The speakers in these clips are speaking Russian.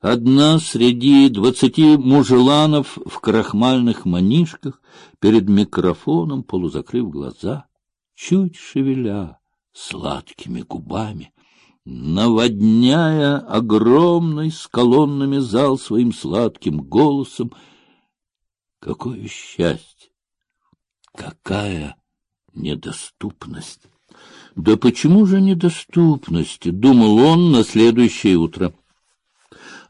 одна среди двадцати мужеланов в крахмальных манишках перед микрофоном, полузакрыв глаза, чуть шевеля сладкими губами, наводняя огромный с колоннами зал своим сладким голосом. Какое счастье! Какая недоступность! Да почему же недоступность? Думал он на следующее утро.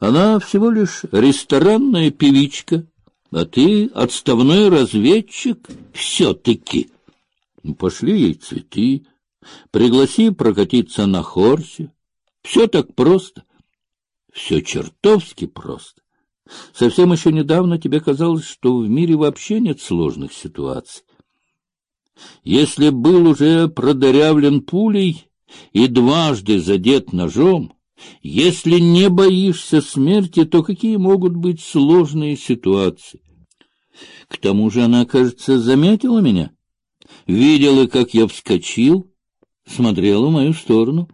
Она всего лишь ресторанная певичка, а ты отставной разведчик все-таки. Пошли ей цветы, пригласи прокатиться на хорсе. Все так просто, все чертовски просто. Совсем еще недавно тебе казалось, что в мире вообще нет сложных ситуаций. Если был уже продырявлен пулей и дважды задет ножом, если не боишься смерти, то какие могут быть сложные ситуации? К тому же она, кажется, заметила меня, видела, как я вскочил, смотрела в мою сторону.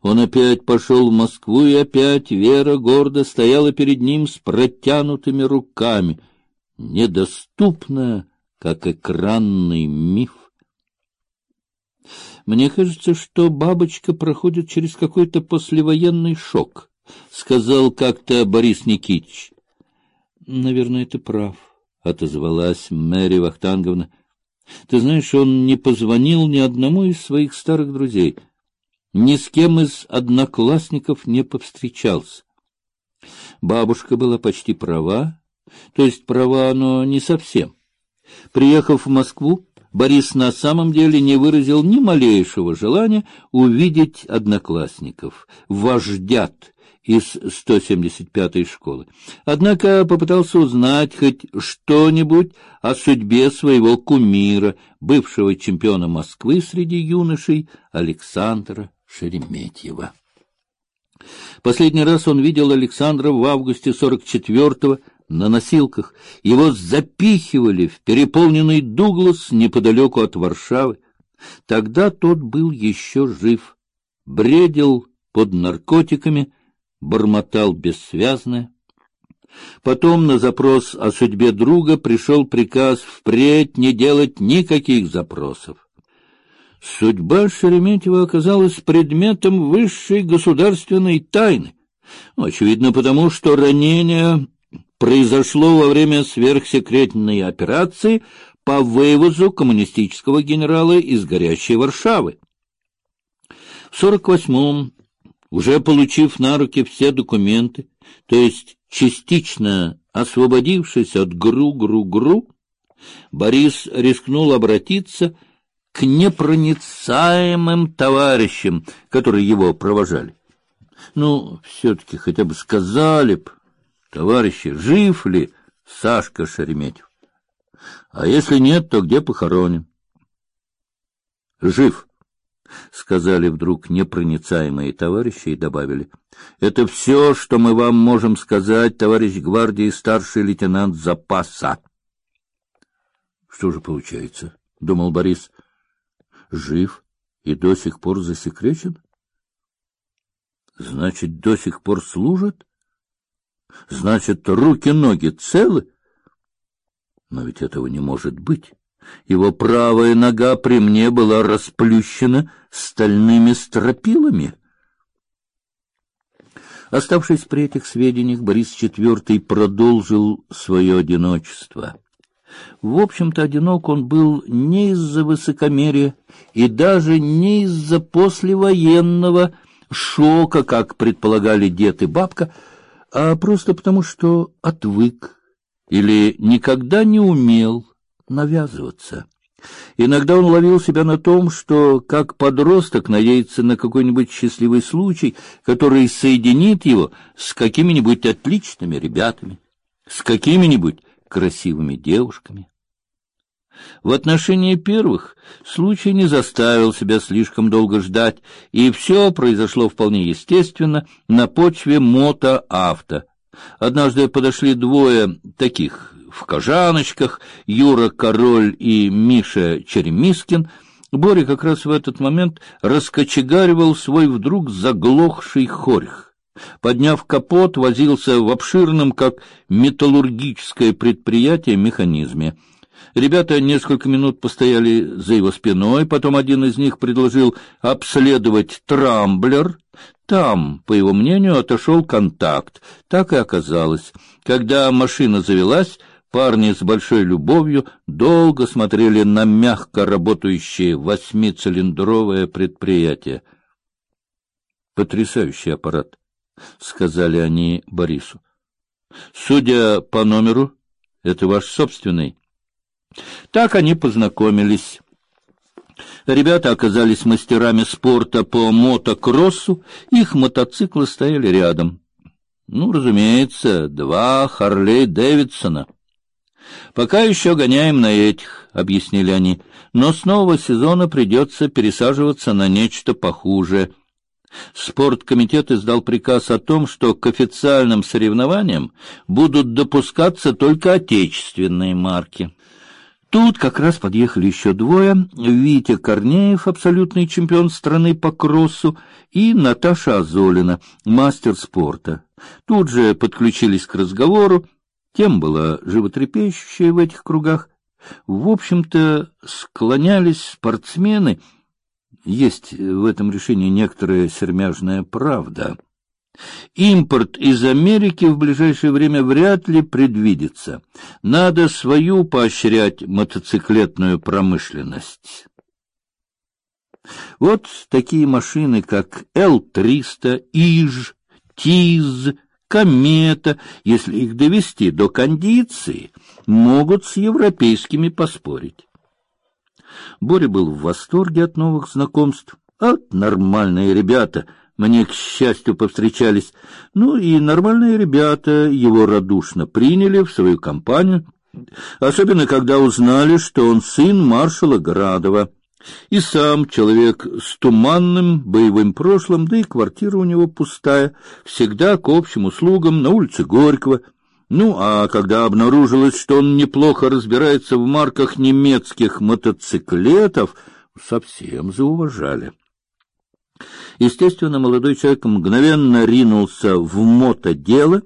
Он опять пошел в Москву, и опять Вера гордо стояла перед ним с протянутыми руками, недоступная, как экранный миф. Мне кажется, что бабочка проходит через какой-то послевоенный шок, сказал как-то Борис Никитич. Наверное, ты прав, отозвалась Мэри Вахтанговна. Ты знаешь, он не позвонил ни одному из своих старых друзей, ни с кем из одноклассников не повстречался. Бабушка была почти права, то есть права, но не совсем. Приехав в Москву, Борис на самом деле не выразил ни малейшего желания увидеть одноклассников, вождят из 175-й школы. Однако попытался узнать хоть что-нибудь о судьбе своего кумира, бывшего чемпиона Москвы среди юношей Александра Шереметьева. Последний раз он видел Александра в августе 44-го на носилках. Его запихивали в переполненный Дуглас неподалеку от Варшавы. Тогда тот был еще жив, бредил под наркотиками, бормотал бессвязное. Потом на запрос о судьбе друга пришел приказ впредь не делать никаких запросов. Судьба Шереметьева оказалась предметом высшей государственной тайны. Очевидно, потому что ранение произошло во время сверхсекретной операции по вывозу коммунистического генерала из горящей Варшавы. В 48-м, уже получив на руки все документы, то есть частично освободившись от гру-гру-гру, Борис рискнул обратиться к непроницаемым товарищам, которые его провожали. Ну, все-таки хотя бы сказали б, Товарищи, жив ли Сашка Шереметьев? А если нет, то где похоронен? Жив, сказали вдруг непроницаемые товарищи и добавили: это все, что мы вам можем сказать, товарищ гвардии старший лейтенант запаса. Что же получается? думал Борис. Жив и до сих пор засекречен? Значит, до сих пор служит? Значит, руки-ноги целы? Но ведь этого не может быть. Его правая нога при мне была расплющена стальными стропилами. Оставшись при этих сведениях, Борис IV продолжил свое одиночество. В общем-то, одинок он был не из-за высокомерия и даже не из-за послевоенного шока, как предполагали дед и бабка, а просто потому, что отвык или никогда не умел навязываться. Иногда он ловил себя на том, что как подросток надеется на какой-нибудь счастливый случай, который соединит его с какими-нибудь отличными ребятами, с какими-нибудь красивыми девушками. В отношении первых случай не заставил себя слишком долго ждать, и все произошло вполне естественно на почве мото-авто. Однажды подошли двое таких в кожаночках, Юра Король и Миша Черемискин. Боря как раз в этот момент раскочегаривал свой вдруг заглохший хорьх. Подняв капот, возился в обширном, как металлургическое предприятие, механизме. Ребята несколько минут постояли за его спиной, потом один из них предложил обследовать трамблер. Там, по его мнению, отошел контакт. Так и оказалось. Когда машина завелась, парни с большой любовью долго смотрели на мягко работающее восьмицилиндровое предприятие. Потрясающий аппарат, сказали они Борису. Судя по номеру, это ваш собственный. Так они познакомились. Ребята оказались мастерами спорта по мотокроссу, их мотоциклы стояли рядом. Ну, разумеется, два Харлей Дэвидсона. Пока еще гоняем на этих, объяснили они, но с нового сезона придется пересаживаться на нечто похуже. Спорткомитет издал приказ о том, что к официальным соревнованиям будут допускаться только отечественные марки. Тут как раз подъехали еще двое: Витя Корнеев, абсолютный чемпион страны по кроссу, и Наташа Азолина, мастер спорта. Тут же подключились к разговору. Тем была животрепещущая в этих кругах. В общем-то, склонялись спортсмены. Есть в этом решении некоторая сермяжная правда. Импорт из Америки в ближайшее время вряд ли предвидится. Надо свою поощрять мотоциклетную промышленность. Вот такие машины, как Л-300, ИЖ, ТИЗ, Комета, если их довести до кондиции, могут с европейскими поспорить. Боря был в восторге от новых знакомств. От нормальные ребята — мне, к счастью, повстречались. Ну и нормальные ребята его радушно приняли в свою компанию, особенно когда узнали, что он сын маршала Градова. И сам человек с туманным боевым прошлым, да и квартира у него пустая, всегда к общим услугам на улице Горького. Ну, а когда обнаружилось, что он неплохо разбирается в марках немецких мотоциклетов, совсем зауважали. Естественно, молодой человек мгновенно ринулся в мотодело.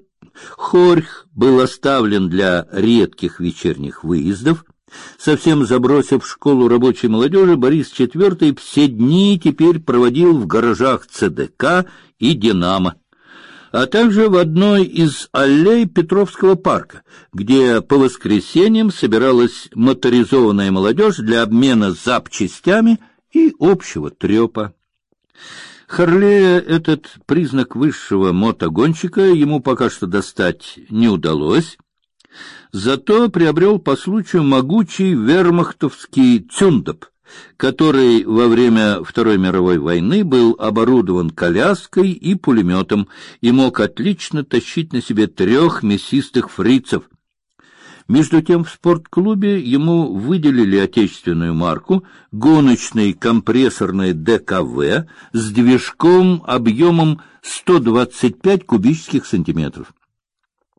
Хорьх был оставлен для редких вечерних выездов. Совсем забросив школу рабочей молодежи, Борис IV все дни теперь проводил в гаражах ЦДК и Динамо, а также в одной из аллей Петровского парка, где по воскресеньям собиралась моторизованная молодежь для обмена запчастями и общего трепа. Харлея этот признак высшего мотогонщика ему пока что достать не удалось, зато приобрел по случаю могучий вермахтовский цюндоп, который во время Второй мировой войны был оборудован коляской и пулеметом и мог отлично тащить на себе трех мясистых фрицев — между тем в спортклубе ему выделили отечественную марку гоночный компрессорный ДКВ с движком объемом 125 кубических сантиметров.